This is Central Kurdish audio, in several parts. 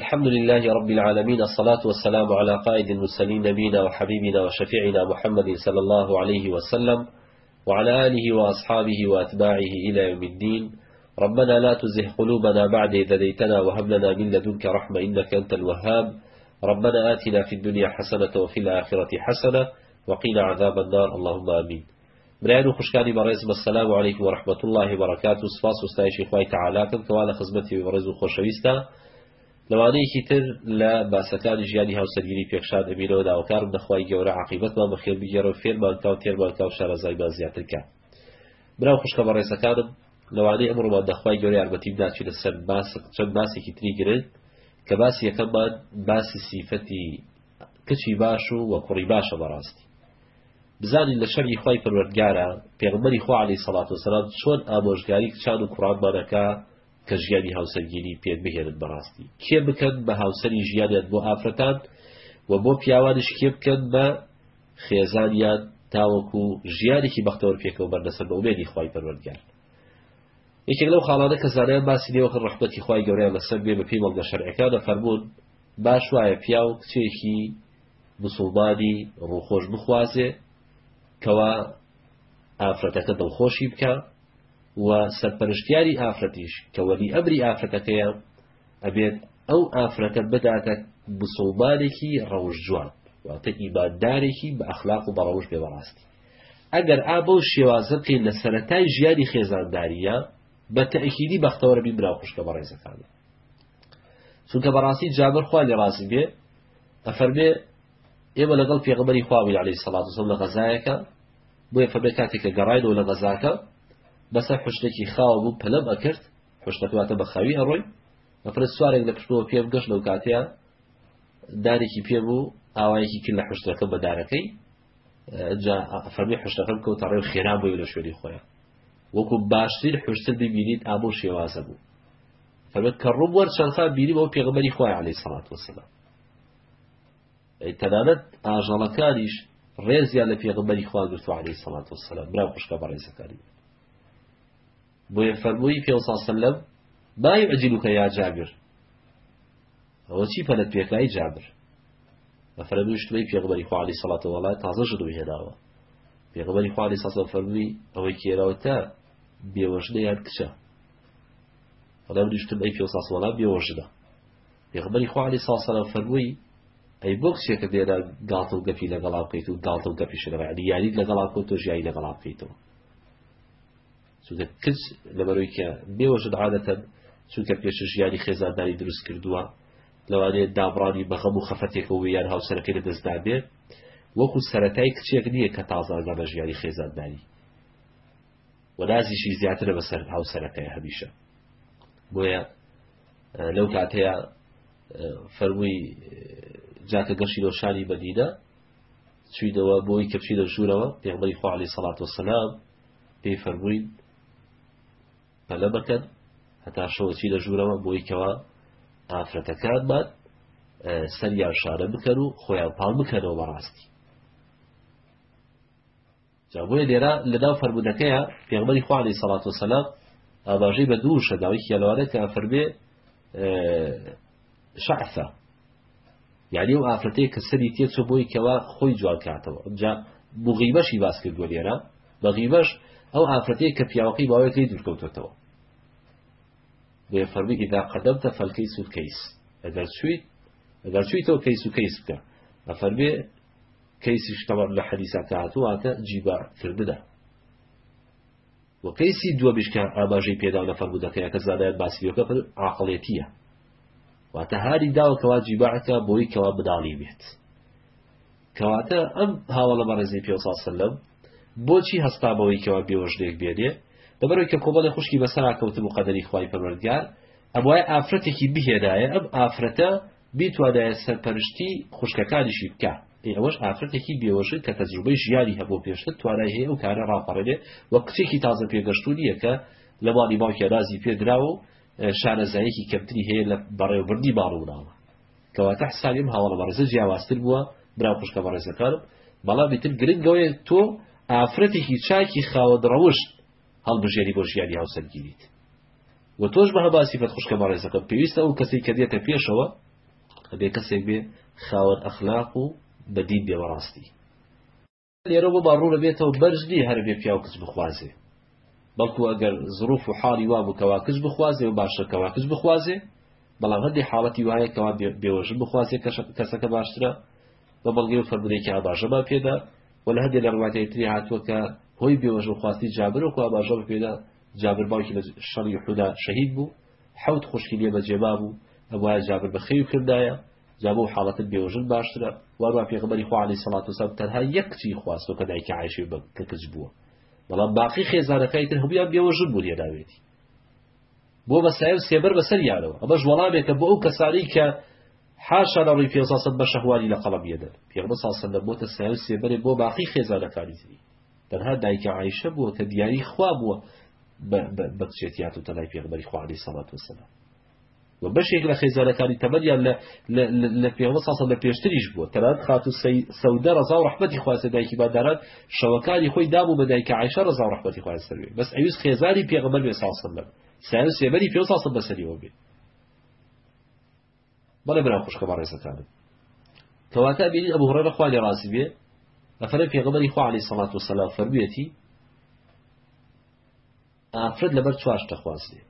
الحمد لله رب العالمين الصلاة والسلام على قائد المسلمين نبينا وحبيبنا وشفيعنا محمد صلى الله عليه وسلم وعلى آله وأصحابه وأتباعه إلى يوم الدين ربنا لا تزه قلوبنا بعد إذ ديتنا وهب لنا من لدنك رحمة إنك أنت الوهاب ربنا آتنا في الدنيا حسنة وفي الآخرة حسنة وقنا عذاب النار اللهم آمين برایان خشكاني خوشکانی السلام عليكم ورحمة الله وبركاته سفاس وستعيش إخوائي تعالى تعالاکن کەوا خزمتي خزمەتی بەڕێز لەوانەیەکی تر لە باسەکانی ژیانی هاوسەرگیری پێشاد ئەبیرەوە داواکارم دەخوای گەورە عقیبەتمان بەخێر بگەرەوە فێرمانکە و تێرمانکە و شارەزای با زیاترکە براو خوشکە بە ڕێسەکانم لەوانەیە ئەمڕۆمان دەخوای گەورە یارمەتیم داچی لە سەر چەند باسێکی تری گرن کە باسی یەکەممان باسی سیفەتی کچی باش و وە کوڕی باشە بەڕاستی بزانین لە شەری خی پروەردگارە پێغمەری خوا علی سەڵات و سەلام چۆن ئامۆژگاری کچان و کوڕان مانەکە کە ژیانی هاوسەرگیری پێت بهێنن بەڕاستی کێ بکەن بە هاوسری ژیانیان بۆ ئافرەتان و بۆ پیاوانش کێ بکەن بە خێزانیان تاوەکو ژیانێکی بەختەوە پێکەوە بەردەسەر بە ئومێنی خی پەروەرگار یەکێک لەو خاڵانە کە زانیان باسی لێوەکە ڕحمەتی خی گەوریان لەسەر بێ بە پێی وەڵگە شەرعەکانە فەرمونون باش وایە پیا و کچێکی مسلمانی ڕووخۆش بخوازێ کەوا ئافرەتەکە دڵخۆشی بکە و سەرپەرشتیاری ئافرەتیش کەوەلی ئەبری ئافرەتەکەیە ئەبێت ئەو ئافرەتە بداتە بسڵبارێکی ڕەوش جوان واتە ئیباددارێکی بە ئەخلاق و بەڕەوش بێوەڕاستی ئەگەر ئابە و شێوازەکەی لە سەرەتای ژیانی خێزانداریە بە تەئکیدی بەختەوەرەبی براوخشکە بە ڕێزەکانە چونکە بەڕاستی جابر خوا لێ ڕاستی بێ ئەفەرمێ ئێمە لەگەڵ پێغمەری خواوی عليهەی سەڵات و سەڵ لە غەزایەکە بۆیە فەبێت کاتێک کە گەڕایەوە لە غەزاکە بەسەر حشتێکی خاوە بوو پلە ئەکرد حشتەکەواتە بە خەوی هەڕۆی بەپرس سوارێک لە پشتەوە پێ گەشت لەو کاتەیە دارێکی پێبوو ئاوایەکی کرد لە حشتەکە بە دارەکەی فەرمی حشتەکەم کەوتە ڕێو خێرا بووی لە شوێنی خۆیان وەکو باشتر حشتر ببینیت ئابۆ شێوازە بوو فەرمێت کە ڕوو وەر چەندسا بینی بەو پێغمەری خۆی عەلەی سەڵات وەسەلام تەنانەت ئاژەڵەکانیش ڕێزیان لە پێغمبەری خوا گرتو عەلەی سەڵات وەسەلام برا خوشکە بە ڕێزەکانی بۆیە فەرمووی پێ سەلم مای ئەجیلوکە یا جابر ئەوە چی پەلەت پێکایی جابر بەفرە دوشتمەی پێغبەری خوالی سەڵاتە وڵای تازە ژ هێناوە پێغبەری خوالی سەسە فەرمووی ئەوەی کێراوە تا بێوەژنە یان کچە بەڵام دوشتم ئەی پێ ساسوەڵا بێوەژنە پێغبەری خوالی ساسەرە فەرمووی ئەی بۆ کچێکە دێرە گاتە و گەپی لەگەڵا بکەیت و گاتە و گەپیشەوە یانی لەگەڵا کۆ تۆ ژیایی لەگەڵا بکەیتەوە چونکە کچ لەبەرەوەی کە بێوەژت عادەتەن چونکە پێشش یاری خێزانداری دروست کردووە لەوانەیە دابڕانی بەغەم و خەفەتێکەوە یان هاوسەرەکەی لە دەستدا بێت وەکو سەتای کچێک نییە کە تازازان بە ژیانی خێزانداری وەنازیشی زیاترە بەسەر هاوسەرەکەی هەمیشە بۆیە لەو کاتەیە فەرمووی جاکە گەشتی لەشانی بەدیدە چویدەوە بۆی کەپچی لە ژوورەوە پێڵی خوالی سەڵات و سەسلام پێی فەرمووی پەلە بکەن هەتا شەوەچی لە ژوورەوە بۆی کەەوە ئافرەتەکان بات سەریان شارە بکەن و خۆیان پاڵ بکەنەوە بەڕاستی جابووی لێرە لەناو فەرمودەکەیە پێغمەری خوانی سەڵات و سەلام ئاباژەی بە دوو شەداوی کێلوانە کە فەرمێ شعفە یعنی ئەو ئافرەتەیە کە سەری تێچۆ بۆی کەەوە خۆی جوان کاتەوە جا بغیبەشی باس کردووە لێرە بەغیبەش او آفرتی که باوی ئەو ئافرەتەیە کە پیاوەکەی باوەکەی دوورکەوتێتەوە بێفەرمی ئیدا فالکیس و کیس اگر چوی اگر چوی تو کیس و کیس بکن اتاعتو کەیس بکە ئەفەرمێ کەیسی شتەوە لە حەدیساکە هاتوواتە جیبارکرددا پیدا و بشکە ئاباژەی که لە زادایت باسی بیو که پر عقلیتیه عاقڵێتیە واتە هاری داوەکەوا جیباعەکە بۆی کەوا بداڵی بێت کەواتە ئەم هاوڵە بەڕێزی پێ ساڵ سلم بۆچی هەستا بەوەی کەەوە بێوەژدێک بێدێ دەبەرەوەی کە کۆبڵی خوشکی بەسەرا کەوتم و قەدەری خی پەروەردگار ئەم وایە ئافرەتێکی بهێدایە ئەم ئافرەتە بیتوادایە سەرپەرشتی خوشکەکانیشی بکە ئەوەش ئافرەتێکی بێوەژێت کە تەجروبەی ژیانی هەبوو پێشتر توانای هەیە و کارە ڕاپەڕێنێ وە کچێکی تازە پێگەشتونیە کە لە باڵی باوکە رازی پێدراوە و شارەزایەکی کەمتنی هەیە لە بەڕێوەبردی باڵوناوە کەواتە حسالیم هاوڵە بەڕزە جیاواستر بووە برا خوشکە بەڕێزەکانم بەڵامی تر گرنگەوەیە تۆ ئافرەتێکی چاکی خاوەد ڕەوشت هەڵبژێری بۆ ژیانی هاوسەرگیریت و تۆش بە هەباسی بەتخشکە بەڕێزەکەم پێویستە ئەو کەسی کە دێتە پێشەوە بێ کەسێک بێ خاوەر ئەخلاق و بەدین بێ بەڕاستی لێرە بۆ باڕوو لە بێتەوە بەرجدی هەر بێ پیا و کچ بخوازێ بەڵکو ئەگەر زروف و حاڵی وا بکەوا کچ بخوازێ و باشەکەوا کچ بخوازێ بەڵام هەندی حاڵەتی وایە کەوا بێوەژ بخوازێ کەسەکە باشترە بە بەڵگەی و فەرمودێکی ئاباژە با پێدا وە لە هەندێ لە ڕواتای تری هاتووە کە هۆی بێوەژ و خواستی جابر وکو باشە پێدا جابر باوکی لە شەڵی حودا شەهید بوو حوت خوشکی لێ بە جێبا بوو ئەوواە جابر بە خەوی کردایە جابە و حاڵەتت بێوژن باشترە واروا پێغبەری خوالی سەڵات و سەب تەنها یەکچی خواستۆ کە دایکە عیشی بە کەکەچ بووە بەڵام باقی خێزارەکەی تر هەبیان بێوەژن بوو لێداوێتی بۆ بە سایب سێبەر بەسەر یارەوە ئەمەش وەڵامێکە بۆ ئەو کەسانی کە حاشا لەڕی پێزاست بە شەهواری لە قەڵم یەدەن پێغمە ساسەندە بۆتە ساو سێبەرێ بۆ باقی خێزانەکانی زری تەنها دایکە عیشە بووە کە دیاری خوا بووە بە کچێتیات و تەلای پێغمەری خوانی سەڵات وسەلام و بەشێک لە خێزانەکانی تەمەریان لە پێوە ساسە لە پێشتریش بووە تەنان خات و سەودە ڕزا و ڕحمەتی خواستە دایکی باداران شەوەکانی خۆی دام بە دایکە عیشە ڕزا و ڕحمەتی خوای سەروێ بەس ئەویست خێزاری پێغمەر بێ ساسەندە ساو سێبەری پێ ساسە بەسەریەوە بێت بەڵێ براو خوشکە بە ڕێزەکانم کەواتە بینی ئەبوو هڕێ لەخوا لێ ڕازی بێ لەفرە پێغەبەری خوا علی سەڵات و سەلا فەرموویەتی ئافرەت لەبەر چوارشتە خواستێ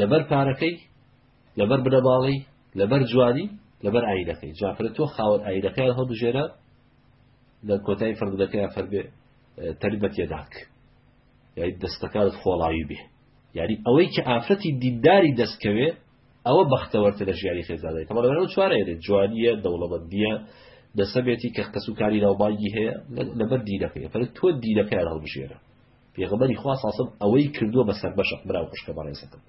لەبەر پارەکەی لەبەر بنەباڵی لەبەر جوانی لەبەر ئایدەکەی جافرە تۆ خاوەن ئایدەکەیان هەڵبژێرە لە کۆتایی فەرمودەکەی فەربێ تەریبەت یەداک یاری دەستەکانت خۆڵاوی بێ یاری ئەوەی کە ئافرەتی دینداری دەستکەوێ ئەوە بەختەوەرتە لە ژیانی خێزادەی کەمەەوە چوارێت جوانیە دەوڵەمەندیە دەسەبێتی کە قەسوکاری ناوبانگی هەیە لەبەر دیینەکەی پر تۆ دیینەکەیان هەڵبژێرە پێغەبەری خوا ساسم ئەوەی کردووە بە سەربەشە براو خوشکە بەڕێزەکەم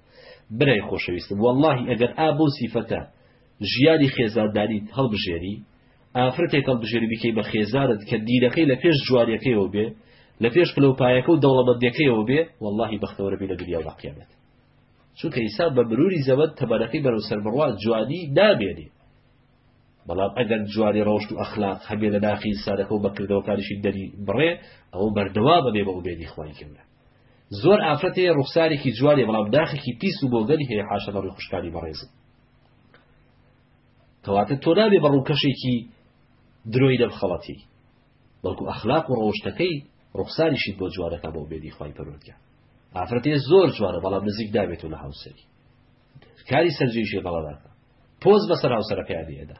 برای خۆشەویستم واللهی ئەگەر ئا بۆ سیفەتە ژیانی خێزاندانیت هەڵبژێری ئافرەتێک هەڵبژێری بکەی بە خێزارت کە دیینەکەی لە پێش جواریەکەیەوە بێ لە پێش پلوپایەکە و دەوڵەمەندەکەیەوە بێ واللهی بەختەوەرە بێ لە دنیا وڵاقیامێت چونکە ئیسا بە بروری زەوەت تەبارەکەی بەرەو سەربڕوا جوانی نابێنێ بەڵام ئەگەر جوانی ڕۆشت و ئەخلاق هەبێ لە ناخی سادەکە و بەکردەوەکانیشی دەری بڕێ ئەو بەردەوا بەبێ بە بێنی خوای کردە زۆر ئافرەتەیە ڕوخسارێکی جوانی بەڵام داخێکی پیس و بۆگەری هەیە حاشە بەڕێ خوشکانی بەڕێزم کەواتە تۆ نابێ بە ڕووکەشێکی درۆی دەم خەڵەتی بەڵکو ئەخلاق و ڕۆشتەکەی ڕوخسانیشی بۆ جوارەکە بۆ بێنی خوای پەرۆگە ئافرەتێ زۆر جوانە بەڵام نزیک دابێت و لە هاوسری کاری سەرجیشی بەڵەداکە پۆز بەسەر هاوسەرەکەیانێدا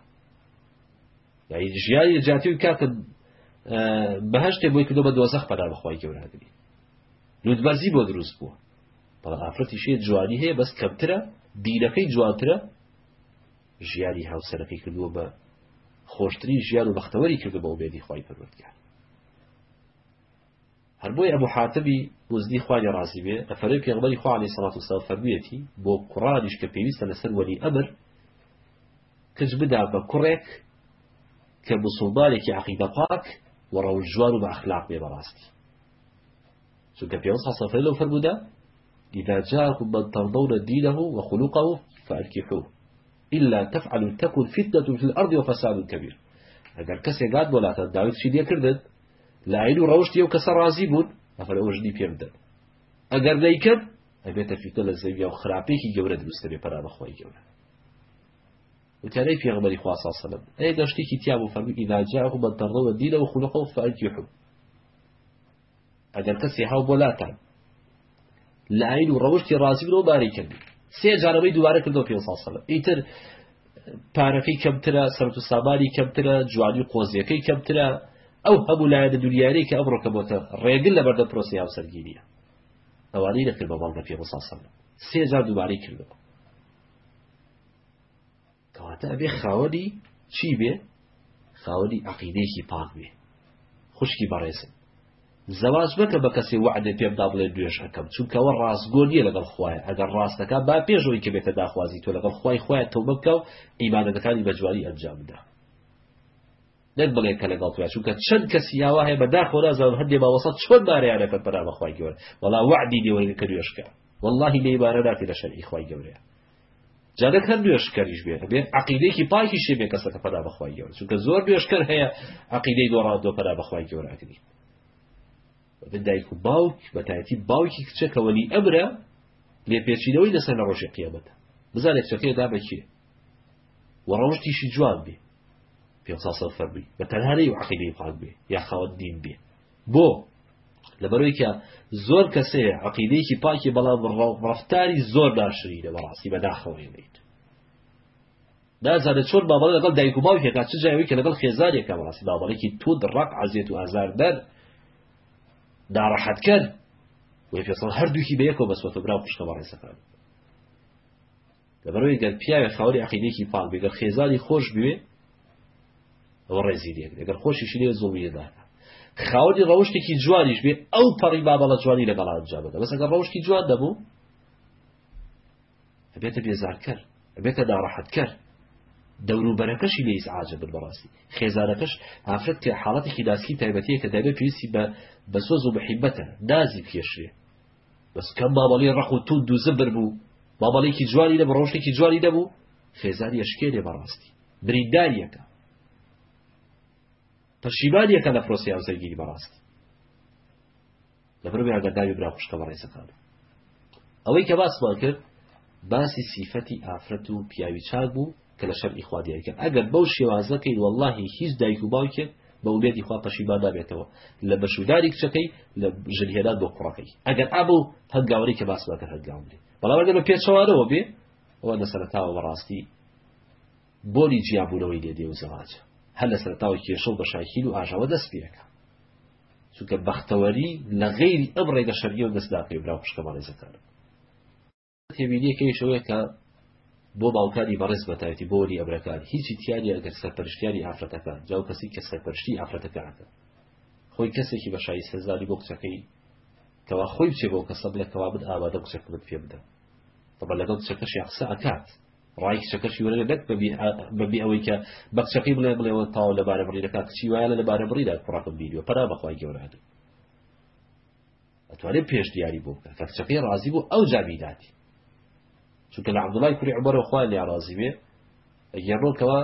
ژیانی جااتی و کاتە بەهشتێ بۆی کردۆ بە دۆزەخ پەدا بەخوای گەورگری لودبەرزی بۆ دروست بووە بەڵام ئافرەتی شێ جوانی هەیە بەس کەمترە دیرەکەی جوانترە ژیانی هاوسەرەکەی کردووە بە خۆشترین ژیان و بەختەوەری کردو بە بێدی خی پەروەردگار هەر ابو ئەبوو حاتبی خواني رازي ڕازی بێ ئەفەرەی پێغڵی خوا علی سڵات وسا فەرموویەتی بۆ کوڕانیش کە ولي امر وەلی بكرك كبصوبالك بدا بە کوڕێک کە مسلمانێکی عقیدە پاک و ڕەوژوار و بە ئەخلاق بێ بەڕاستی چونکە پێ إذا جاءكم من ترضون دينه وخلقه فالكحوه إلا تفعلوا تكن فتنة في الأرض وفساد كبير أجر كسي قاد ولا تدعوا شيء يكردن لعین و ڕەوشتی ئەو کەسە ڕازی بوون ئەفەر ئەوژنی پێ بدەن ئەگەر دەیکرد ئەبێتە فیتە لە زەوی و خراپێکی گەورە دروستە بێ پەرانەخوای گەورە وتیانەی پێغمەری خواسا سەلم ئەیە گەشتێکی تیا بوو فەرمی ئیداجاهو بەدەڕەوە دینەوە خولقە و فەنکیحو ئەگەر کەسی هاو بۆ لاتان لعین و ڕەوشتی ڕازی بن و باری کردی سێ جارەبەی دووارە کردەوە پێ ساڵ ئیتر پارەکەی کەمترە سەرت و سامانی کمتره، جوانی قوزیکی کمتره، او هەبوو لایەنە دنیارەی کە ئەمڕۆ کە بۆتە او لە بەردە پرۆسی في ئەوانەی نەکرد بە بەڵگە پێ ساسە سێجار دووبارەی کردەوە کەواتە ئەبێ خاوەنی چی بێ خاوەنی عقیدەیەکی پاک بێ خوشکی بەڕێزن زەواز بکە بە کەسی وعدێ پێمدا بڵێ دوێشەکەم راس ڕاستگۆ نیە خواه اگر راس ڕاستەکە با پێشەوەی کە بێتە تو تۆ خواه خواه خخوایە تەوبکە و ئیمانەکانی بەجواری ئەنجام نەک بڵێ کە لەگەڵ تویا چونکە چەند کەسی یاوا هەیە بەداخۆرا زەڵ هەندێ باوەسەد چۆن بارەیانەکەت بەرا بەخوای گەورە وەڵا وعدی لێوەی کە دوێشکە واللهی لێ بارەداتی لە شەرعی خوای گەورەیە جادەک هەر دوێشکەریش بێت بێت عقیدەیەکی پاکی شێبێ کەسەکە پەدا بەخوای گەورە چونکە زۆر دوێشکەر هەیە عقیدەی دۆڕات دۆ پەدا بەخوای گەورەکردی بدایک و باوک بە تایەتی باوکی کچەکەوەلی ئەمرە لێپێچینەوەی لەسەر لە ڕۆژی قیامەتە بزانێت چەکەیە دابەکێ وە ڕۆژتیشی جوان بێ پێ سەفەر بی بە تەنهارەی و عقیدەی پاک یا خاوە دین بو، لبروی که زور زۆر کەسێ عقیدەیەکی پاکی بەڵام ڕفتاری زۆر داشری لە بەڕاستی بەداخەوێنیت دازانێت چۆن بابڵ که دایک و باو هێکا چ جاوی کە لەگەڵ خێزارێکە بەڕاستی بابڵێکی تۆ دڕق عزیێت و ئازار دەر داڕەحەت کرد وی پێسڵ هەردووکی بەیەکەوە بەسوەتە براو پشتە سفر لبروی لەبەرەوەی پیای پیاوێ خاوەری عقیدێکی پاک بێگەر خیزاری خوش بوێ ئەوە ڕێزی لێک لەگەر خۆشیش لێ زوڵیداکە خاوەی ڕەوشتێکی جوانیش بێ ئەو پەڕی بابەڵە جوانی لە بەڵات جا بدا بەسەگە ڕەوشتی جوان دەبوو ئەبێتە بێزارکەر ئەبێتە داڕەحەتکەر دەوروبەرەکەشی لێ ئاجە بر بەڕاستی خێزارەکەش ئافرەت کە حاڵەتێکی داسکی تایبەتەیە کە دەبێت پێویستی بە بە سۆز و بەحیبەتە دازی پێشێ بەس کەم بابڵی ڕەخ و تو دو زبر بوو بابڵێکی جوانی لە بە ڕۆشتێکی جوانی دەبوو خێزاری ئەشکێ لێ بەڕاستی بریداریەکە پەشیبانیەکە لە فرۆسییان سەرگیری بەڕاست لەبەر یاگەداوی براپشکە بە ڕێزەکان ئەوەی کە باسمان کرد باسی سیفەتی ئافرەت و پیاوی چاک بوو کە لە شەر ئیخوادیەکە ئەگەر بەو شێوازەکەین واللهی هیچ دایک و باوکێک بە وبێتی خوا پەشیبان نابێتەوە لە بەشوداری کچەکەی لە ژلهێدان بۆ کوڕەکەی ئەگەر ئابوو هەنگاوری کە باسماکە هەنگاوێ بەڵام ئەگەر بە پێچەوانەوە بێ ئەوە لەسەرتاوە بەڕاستی بۆنی جیاببوونەوەی لێ دێ و زەواجە هەر لە سەرتاوی کێشە و بە شاکیل و ئاژاوە دەست پێەکە چونکە بەختەوەری لە غێری ئەبڕێ لە شەرگە و دەستدا پێ براو پشکەمانەی زەکار تێبینیەکەیشەوەی کە بۆ باوکاری بەڕێز بەتایەتی بۆری ئەبرەکان هیچی تیاری ئەگەر سەرپەرشتیاری ئافرەتەکان جاو کەسی کە سەرپەرشتی ئافرەتەکانەکە خۆی کەسێکی بە شایی سەزاری بۆ کچەکەی کەوا خۆی بچێ بۆ کەسە بڵێ کەوا بد ئاوادە کچەکە بت پێ بدە بە لەگەڵ کچەکەش یاقسە ئەکات ڕایک شەکەشی وەرەگە دەک بەبی ئەوەی کە بەخشەکەی بڵێ بڵێەوە تاو لەبارە بڕیرەکە کچی وایە لەبارە بڕیدا پڕاکم بیریوە پەرا بەخوای گەوراد ئەتوانێت پێش دیاری بۆ بکە کە کچەکەی ڕازی بوو ئەو جابیداتی چونکە لە عبدڵای کوری عبەرەوە خوای لێ ڕازی بێ گەڕۆکەوە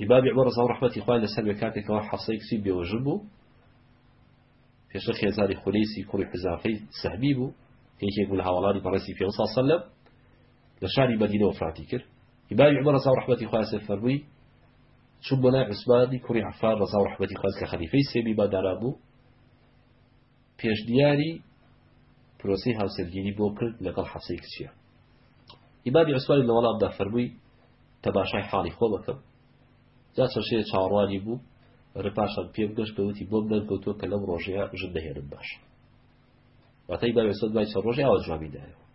ئیبابی عبەر زەو ڕحمەتی خوای لەسەر بێ کاتێکەوە حەسەی کچی بێوەژە بوو پێشە خێزاری خولەیسی کوڕی حزافەی سەحبی بوو یەکێک بوو لە هاوڵانی بەڕێسی پێ سا سەلب صلب شاری بەدینەوە فراتی کرد ئیبای عمر ڕزا و ڕحمەتی خواسە فەرمووی چون بۆ لای عوسمانی کوڕی عفان ڕزا و ڕحمەتی خواز کە خەلیفەی سێمی مادارا بوو پێشنیاری پرۆسی هاوسەرگیری بۆ کرد لەگەڵ حەسەی کچیە ئیمامی عوسمانی لە وەڵامدا فەرمووی تەباشای حاڵی خۆ بەکەم جا چەشەیە چاڕوانی بوو ڕپاشان پێم گەشت بەوتی بۆم نەرکەوتووە کە لەم ڕۆژەیە ژن دەهێنم باش واتای باوێسەد بای چە ڕۆژی ئەوە جوابیدایەوە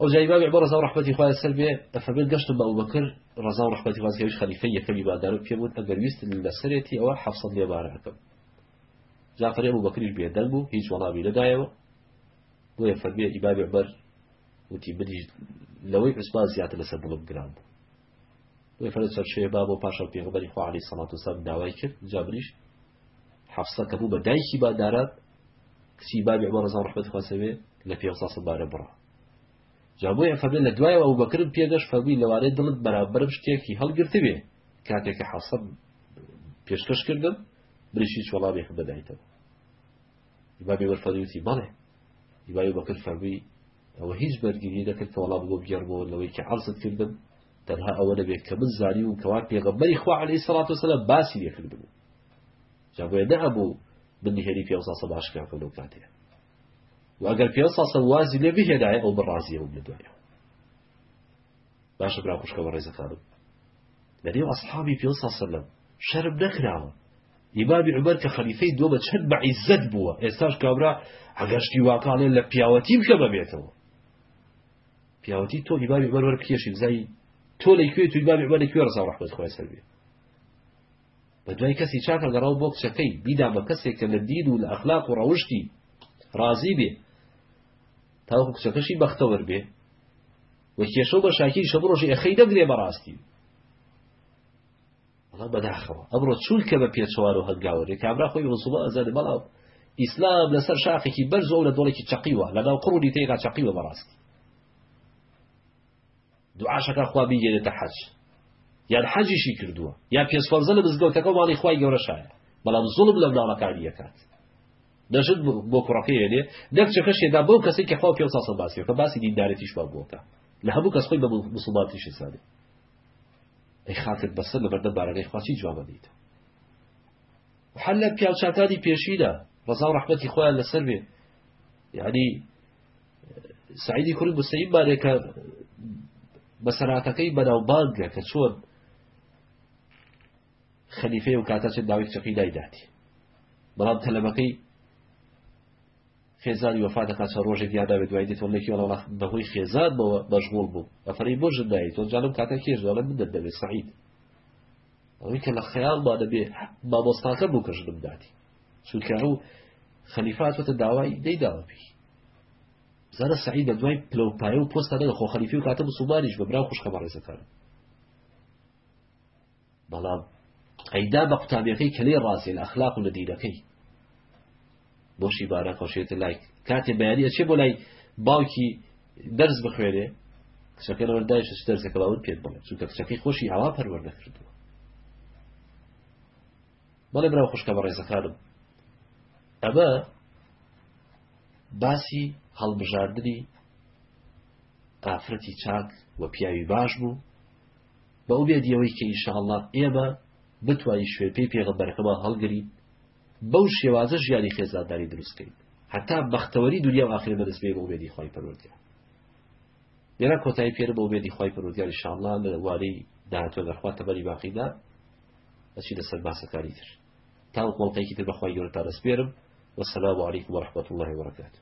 او جاي بابي عبر ڕزا رحمتي خويا السلبي سەر بێ ابو بكر بە رحمتي خويا و خليفه يا كبي بادر بادار بوت اگر ئەگەر ویستن لەسەرێتی ئەوە حەفسەد لێبارە ئەەکەم جعفر ابو بكر يش بوو هیچ وەڵامی لەدایەوە بۆ یەفەرمێ ئیبابی عمەر وتی بابي لەوەی عوسمان زیاتر لەسەر بڵم گران بوو بۆ یەفەرمێ سەر شوێ با بۆ پاشا پێغەمبەری خوا عەلەیهی سەڵات وسەلام داوای کرد جابریش حەفسە کە بوو بابي دایکی باداران بابي بابی عمەر ڕزا و ڕحمەتی خوا سەوێ لە پێ ساڵ جابۆیە فەبێت لە دوایەوە ئەو بەکرد پێدەش فەبووی لەوارەی دڵت بەرابرم شتێکی هەڵگرتە بێ کاتێککە حەسەب پێشکەش کردم بریشی چۆڵاوێک بدایتەوە بابێ وەرفەدەوتی بەڵێ دیبای بەکرد فەرمی ئەوە هیچ بەرگری دەکرد تەوەڵا بۆ بگەرمەوە لەوەی کە عرزت کردم تەنها ئەوە دەبێت کە من زانی و کەوا پێغەمبەری خوا عەلەیهی سەڵات وسەلام باسی لێکرد بوو جابۆیە نەهەبوو بنهێری پێ ساسە باشکەکە لەو کاتەیە و ئەگەر پێ ساسە وازی لێ بهێدای ئەو بەڕازیەوە لە دوایەوە باشە برا خوشکەوە ڕێزەخانم لەنێو ئەسحابی پێ ساسەلم شەرب نەکراوە ئیبابی عمەر کە خەلیفەی دۆ بە چەند بەعیزت بووە ئێستاش کابرا ئەگەشتی واکانێ لە پیاوەتی بکە بەبێتەوە پیاوەتی تۆ ئیبابی بەرەر کێشی زایی تۆ لەکوێ توی بابی عمەر لەکوێ ڕزا ڕەحمەت خۆی سەربێت بە دوای کەسی چاکە گەڕاو بۆ کچەکەی بیدا بە کەسێک کە لە دین و لە ئەخلاق و ڕەوشتی ڕازی بێت تاوەکو کچەکەشی بەختەوەر بێ وە کێشە بە شاکیری شە بڕۆژی ئەخەی دەگرێ بەڕاستی بەڵا بەداخەوە ئەمڕۆ چولکە بە پێچوار و هەنگاوەێ کابرا خۆی وەسوبە ئەزاد بەڵاو ئیسلام لەسەر شاخێکی بەرزۆ لە دۆڵێکی چقیوە لەناو قڕونی تێگا چقیوە بەڕاستی دوعاشەکە خوا بیگێنێتە حەج یان حەجیشی کردووە یا پێسفەرزە لە بزگەوتەکە ماڵی خوای گەورەشایە بەڵام زوڵم لەم ناڵەکانی یەکات دەشت بۆ کوڕەکەی هێنێ دەرچەکەشێدا بەو کەسی کە خوا پێ ساسە باسیەکە باسی دیندارێتیش با بۆکە لە هەموو کەس خۆی بە مسلمانتیشی سادێ ئەی خاتت بەسەر لە بەردە بارەکەی خواچی جوابە دیت حل لە پیاچاتانی پێشیدا ڕزا ڕحمەتی خۆیان لەسەر بێ یعنی يعني، سعیدی کورد بسەیم بارێکە بەسەراتەکەی بەناوبانگە کە چۆن خەلیفەیە و کاتە چ داوی چقی دایداتی بەڵام تەلەمەکەی خێزاری وفاتە قاچە ڕۆژێک یاداوێت دوای دیت لێکی وڵ بەهۆی خێزار بەوە بەشغول بوو بەفری بۆ ژدایی تۆ جاالم کاتە کێژڵە بدە دەبێت سعید ئەوەی کە لە خەیان با دەبێ بابۆستاکە بوو کەژ بداتی چونکە ئەو خەلیفاتوەتە داوای دەیداوەپی زارە سعید بە دوای پلوپایە و پۆستا لە خۆ خەلیفی و کاتە سوبانیش بە برا خوشخە بەڕێزەکان بەڵام ئەیدا بە قوتابیەکەی کلێ ڕازی لە ئەخلاق و لە دیرەکەی بۆشی بارە خۆشێتە لای کاتێ بەیاری ئەچێ بۆ لای باوکی دەرز بخوێنێ کچەکە لەوەدایش دەرزەکەڵاوت پێت بڵێ چونکە کچەکەی خۆشی هەوا پەروەەردە کردووە بەڵێ برا خوشکە بە ڕێزەکانم ئەمە باسی هەڵبژاردننی ئافرەتی چاک وە پیاوی باش بوو بە ئەو بێدیەوەی کە ئیشاءله ئێمە بتوانین شوێ پێی پێغەبەرەکەمە هەڵگرین بەو شێوازە ژیانی خێزاداری دروستکەیت هەتا بەختەوەری دنیا و آخرە بەدەستبێ بۆ بێدی خۆی پەرۆتیا لێرا کۆتایی پێر بۆ بێدی خۆی پەرۆتیان شانڵ لەوارەی داهاتۆ دەرخواتە بەری باقیدا بەچی لەسەر باسەکاری تر تا قڵقەیەکی تر بەخوای گەورە تا دەستپێرم وەسەلا و عیک وەرحبەت الله وبرکاته